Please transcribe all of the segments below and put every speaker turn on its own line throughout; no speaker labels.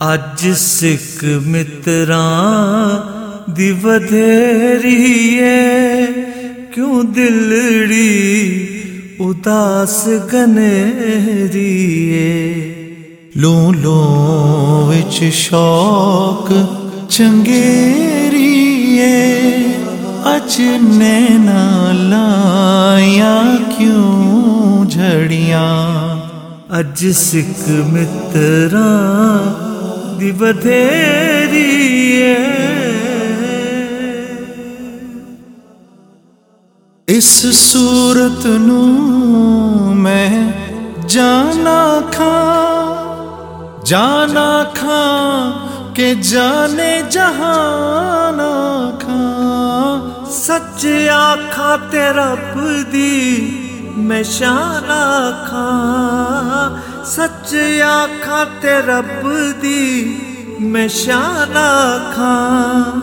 اج سکھ متر بدھیری
کیوں دلڑی اداس گنی بچ شوق چنگیری اچنے لائیاں کیوں جڑیاں
اج سکھ مطراں ਦੀ ਵਧੇਰੀ ਏ
ਇਸ ਸੂਰਤ ਨੂੰ ਮੈਂ ਜਾਣਾ ਖਾਂ ਜਾਣਾ ਖਾਂ ਕਿ ਜਾਣੇ ਜਹਾਨਾ ਖਾਂ
ਸੱਚ ਆਖਾਂ ਤੇ ਰੱਬ ਦੀ ਮੈਂ ਸ਼ਾਨ ਆਖਾਂ ਸੱਚ ਆਖਾਂ ਤੇ ਰੱਬ ਦੀ ਮੈਂ ਸ਼ਾਨ ਆਖਾਂ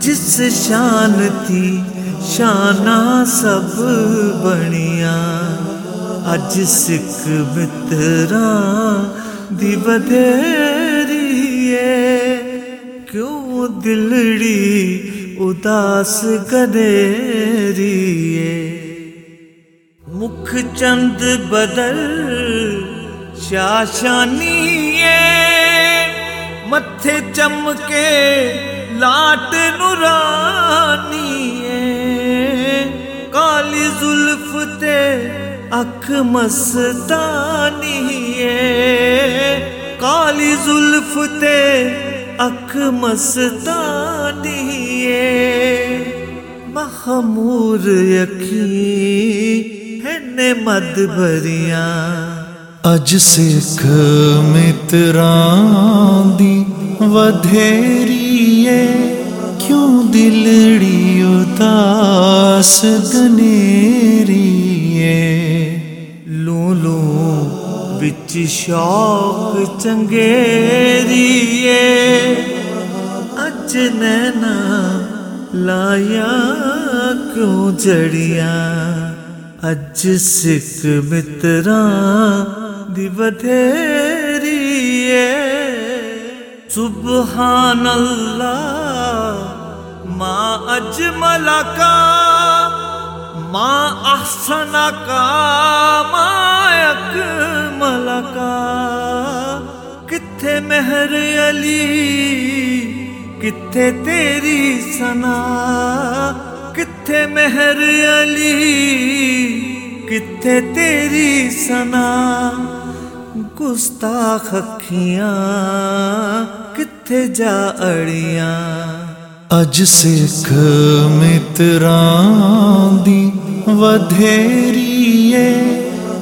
ਜਿਸ ਸ਼ਾਨ ਦੀ ਸ਼ਾਨਾ ਸਭ ਬਣੀਆਂ ਅੱਜ ਸਿੱਖ ਮਿੱਤਰਾਂ ਦੀ ਵਧੇਰੀ ਏ ਕਿਉਂ ਦਿਲੜੀ ਉਦਾਸ ਗਦੇਰੀ ਏ شاشانی متھے چمکے لاٹ نورانی کالی زلف تے اکھ مستانی کالی زلف تے اکھ مستانی مخمور یقین ہے
مد بھریاں۔ اج سکھ متر ودھیری کیوں دلی ادارے شوق چنگری
اج نینا لایا گو جڑیاں اج سکھ متر دیوتھیریے سبحان اللہ ما اجمل کا، ما احسن کا، ما اکمل کا۔ کتھے مہر علی، کتھے تیری سنا کتھے مہر علی ਮਹਿਰ ਅਲੀ ਕਿੱਥੇ ਤੇਰੀ ਸਨਾ ਗੁਸਤਾਖ ਅੱਖੀਆਂ ਕਿੱਥੇ ਜਾ ਅੜੀਆਂ
ਅਜ ਸਿੱਖ ਮਿੱਤਰਾਂ ਦੀ ਵਧੇਰੀ ਏ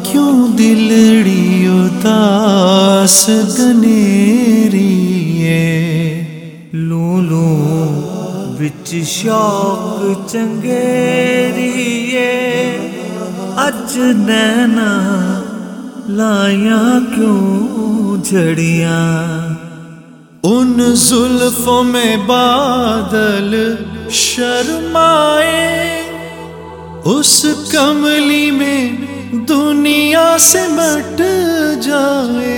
ਕਿਉਂ ਦਿਲੜੀ ਉਦਾਸ ਗਨੇਰੀ ਏ
ਲੂ اج نینا لایا کیوں جھڑیاں؟
ان زلفوں میں بادل شرمائے، اس کملی میں دنیا سے مٹ جائے۔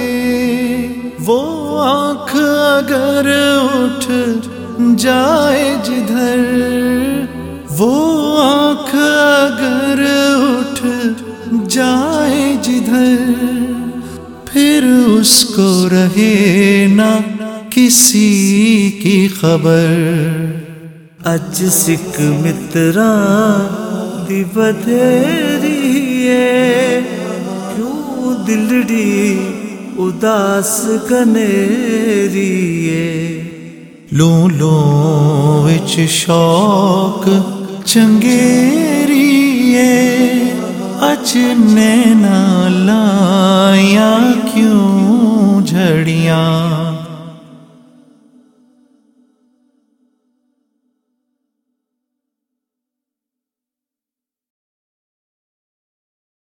وہ آنکھ اگر اٹھ جائے جدھر، وہ آنکھ اگر اٹھ جائے جدھر، پھر اس کو رہے نہ کسی کی خبر۔
اجسک مترا دیے کیوں دلڑی اداس
کنیریے لو لو وچ شوق چنگے بچنے نہ لایا کیوں جھڑیاں؟